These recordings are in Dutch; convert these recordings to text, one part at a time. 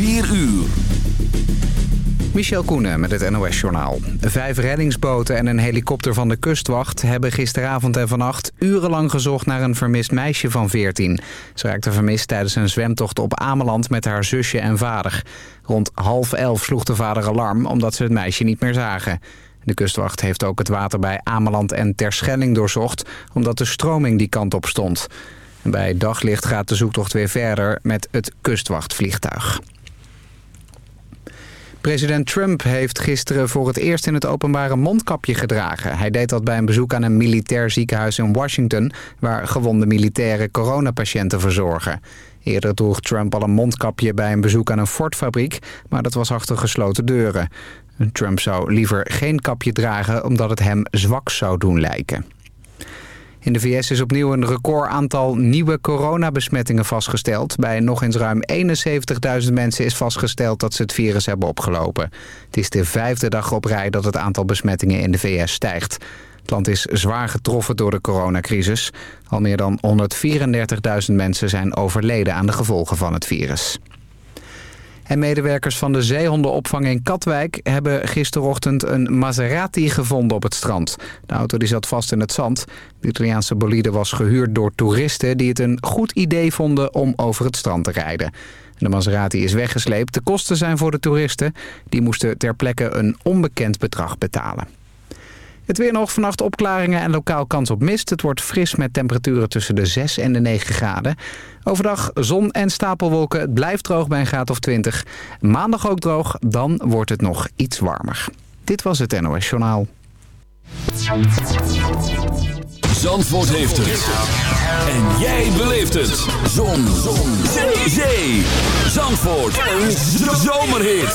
4 uur. Michel Koenen met het NOS-journaal. Vijf reddingsboten en een helikopter van de kustwacht... hebben gisteravond en vannacht urenlang gezocht naar een vermist meisje van 14. Ze raakte vermist tijdens een zwemtocht op Ameland met haar zusje en vader. Rond half elf sloeg de vader alarm omdat ze het meisje niet meer zagen. De kustwacht heeft ook het water bij Ameland en Terschelling doorzocht... omdat de stroming die kant op stond. bij daglicht gaat de zoektocht weer verder met het kustwachtvliegtuig. President Trump heeft gisteren voor het eerst in het openbare mondkapje gedragen. Hij deed dat bij een bezoek aan een militair ziekenhuis in Washington... waar gewonde militairen coronapatiënten verzorgen. Eerder droeg Trump al een mondkapje bij een bezoek aan een Ford-fabriek... maar dat was achter gesloten deuren. Trump zou liever geen kapje dragen omdat het hem zwak zou doen lijken. In de VS is opnieuw een record aantal nieuwe coronabesmettingen vastgesteld. Bij nog eens ruim 71.000 mensen is vastgesteld dat ze het virus hebben opgelopen. Het is de vijfde dag op rij dat het aantal besmettingen in de VS stijgt. Het land is zwaar getroffen door de coronacrisis. Al meer dan 134.000 mensen zijn overleden aan de gevolgen van het virus. En medewerkers van de zeehondenopvang in Katwijk hebben gisterochtend een Maserati gevonden op het strand. De auto die zat vast in het zand. De Italiaanse bolide was gehuurd door toeristen die het een goed idee vonden om over het strand te rijden. De Maserati is weggesleept. De kosten zijn voor de toeristen. Die moesten ter plekke een onbekend bedrag betalen. Het weer nog vannacht opklaringen en lokaal kans op mist. Het wordt fris met temperaturen tussen de 6 en de 9 graden. Overdag zon en stapelwolken. Het blijft droog bij een graad of 20. Maandag ook droog, dan wordt het nog iets warmer. Dit was het NOS Journaal. Zandvoort heeft het. En jij beleeft het. Zon. zon. Zee. Zee. Zandvoort. Een zomerhit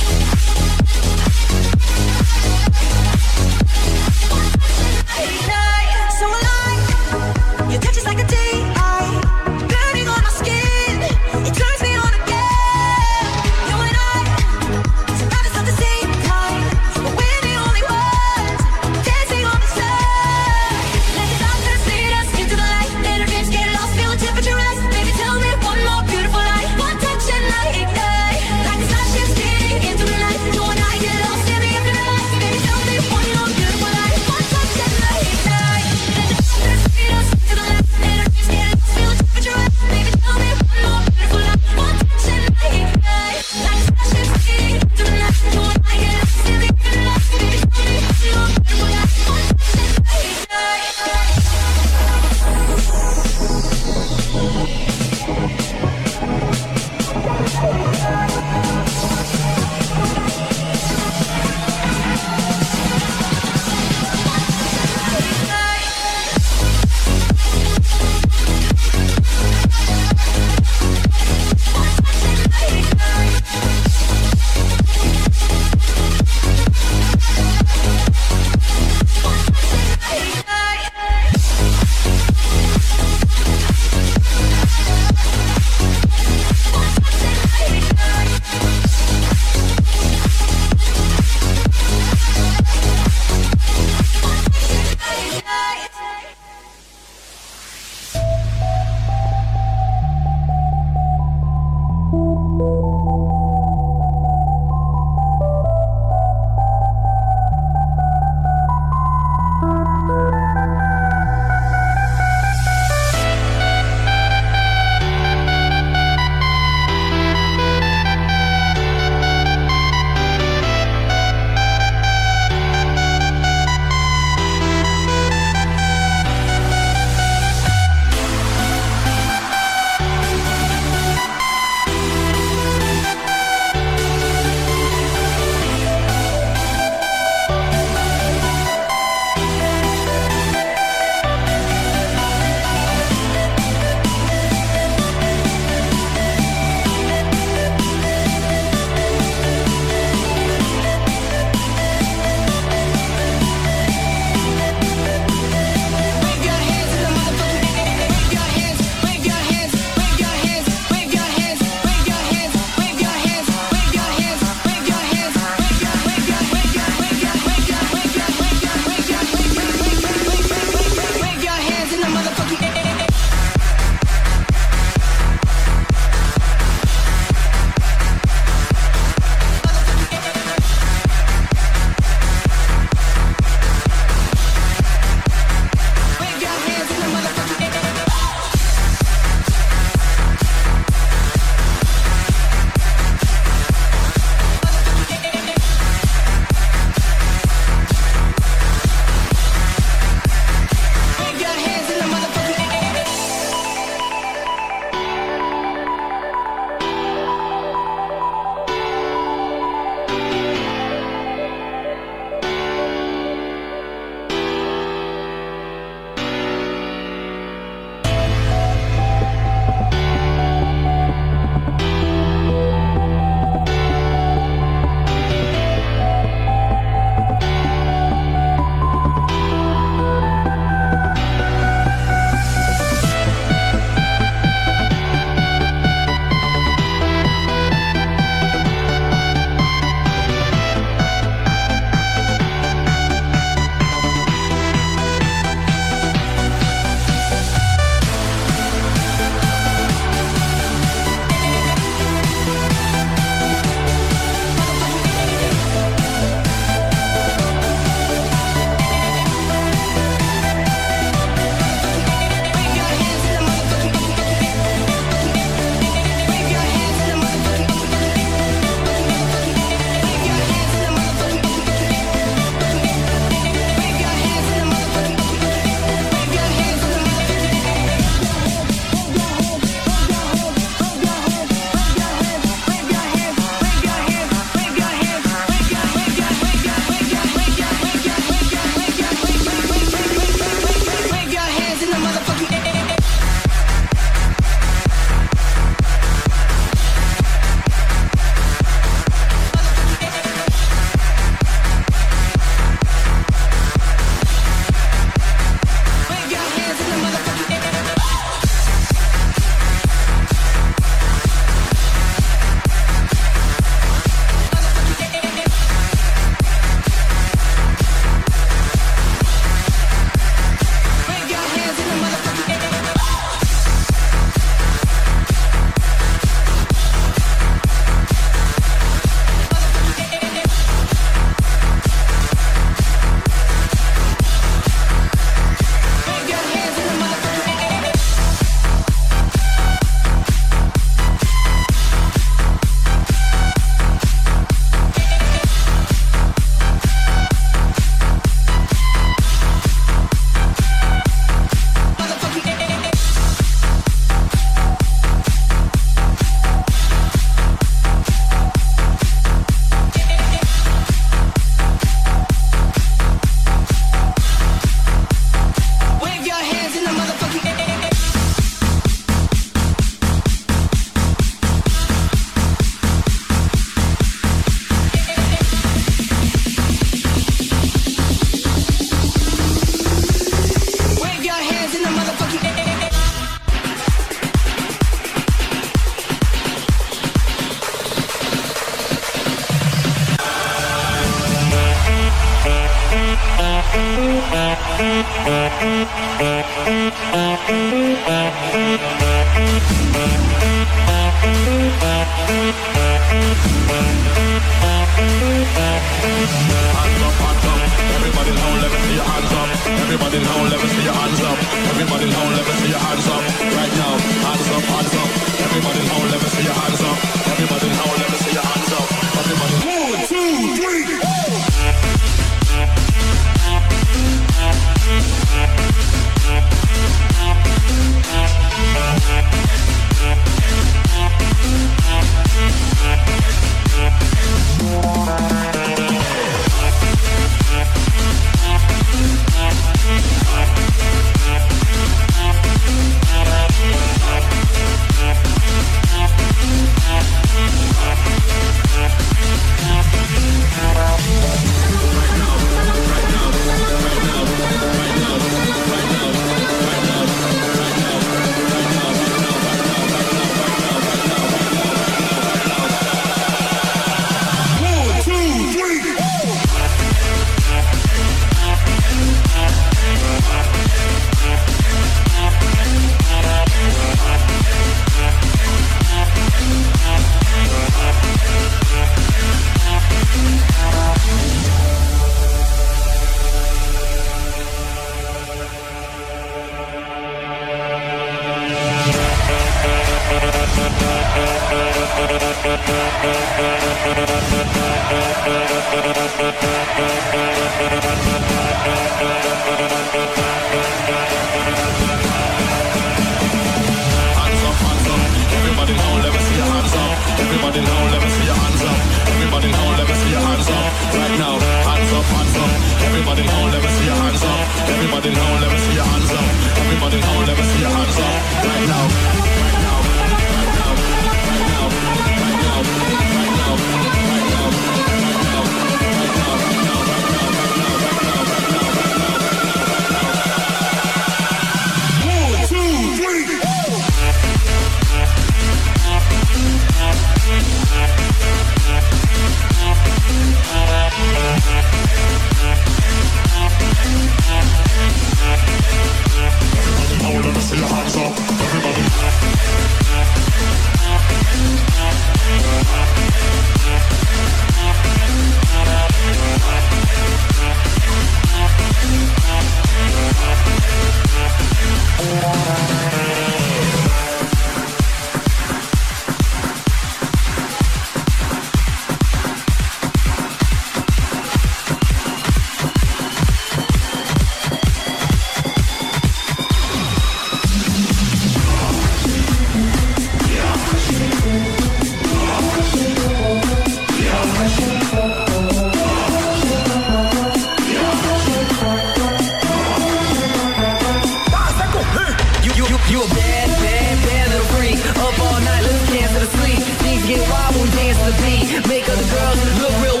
you, you a bad, bad, bad little freak. Up all night, let's dance to the sleep. Things get wild we dance to the beat. Make other girls look real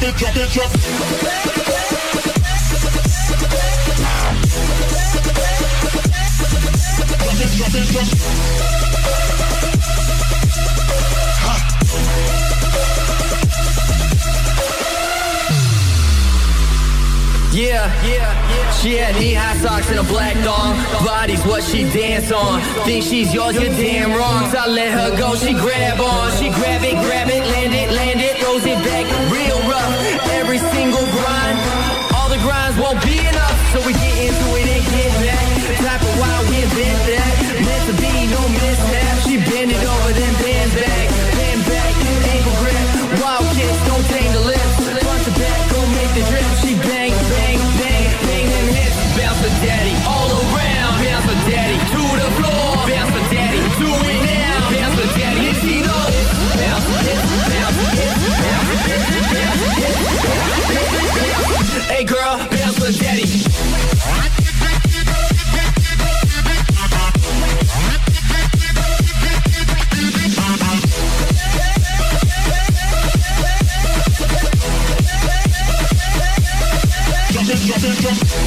drop it, drop it, drop it. Yeah. She had knee high socks and a black thong. Body's what she dance on. Think she's yours, you're damn wrong. So I let her go, she grab on. She grab it, grab it, land it, land it, throws it back every single grind. All the grinds won't be enough, so we get into it and get back. Type of why we invent that. Meant to be, no miss. took.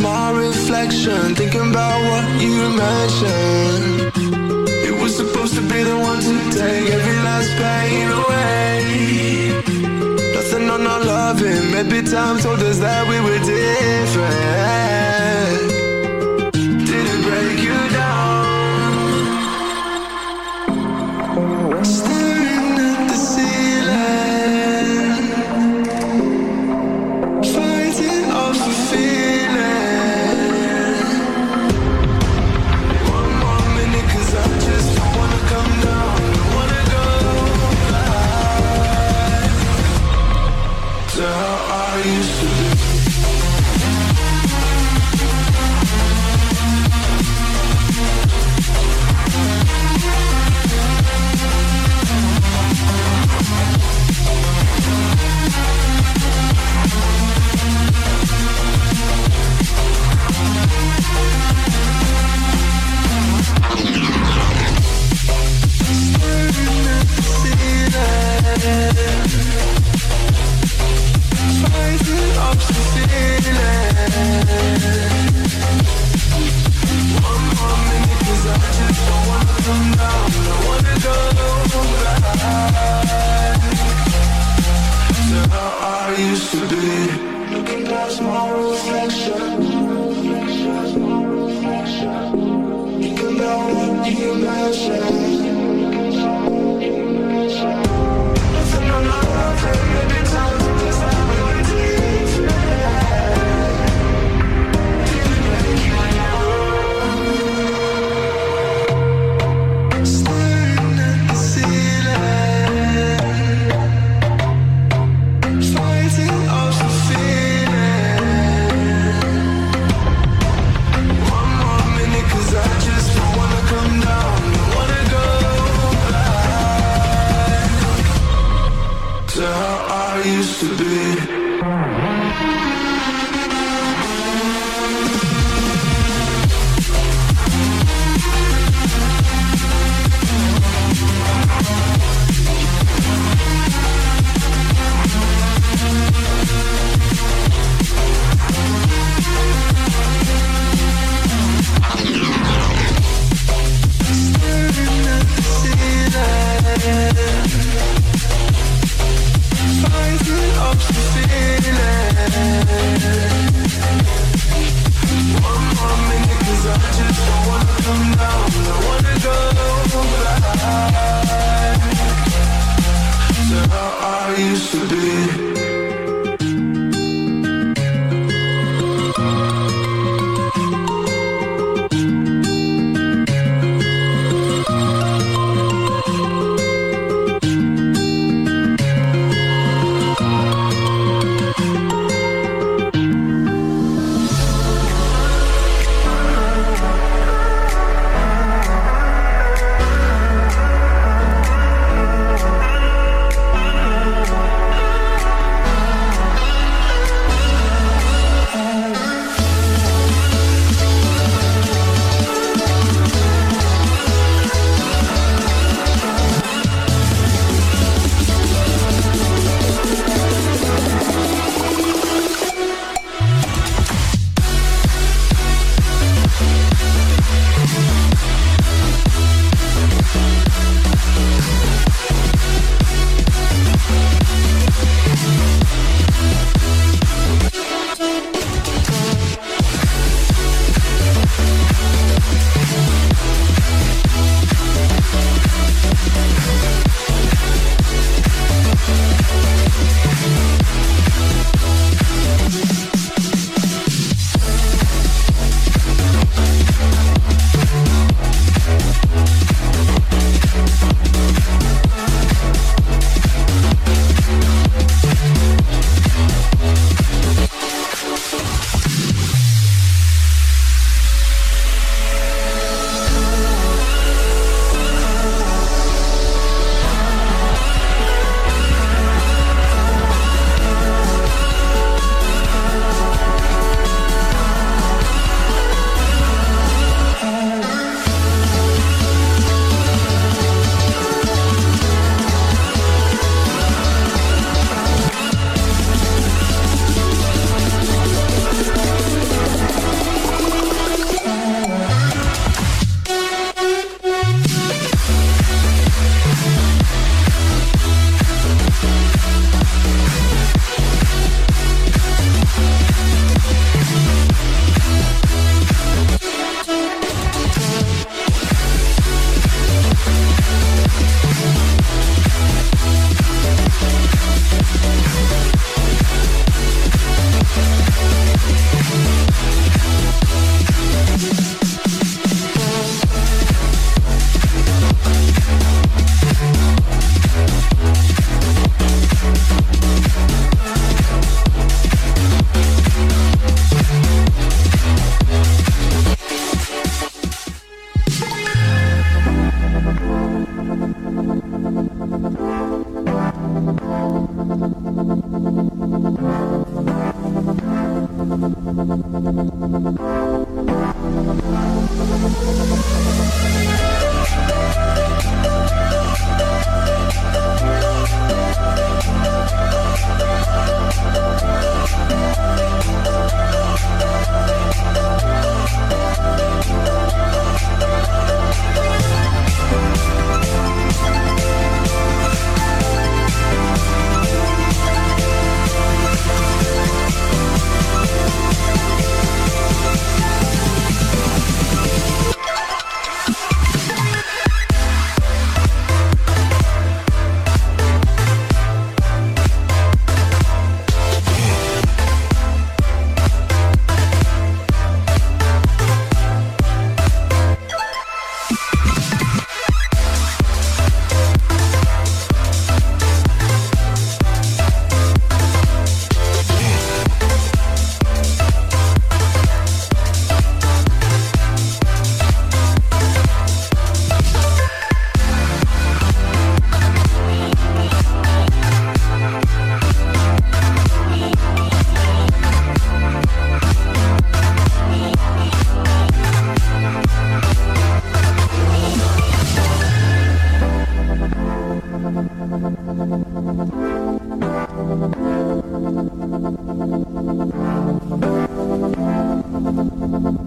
My reflection, thinking about what you mentioned. It was supposed to be the one to take every last pain away. Nothing on our loving, maybe time told us that we were different.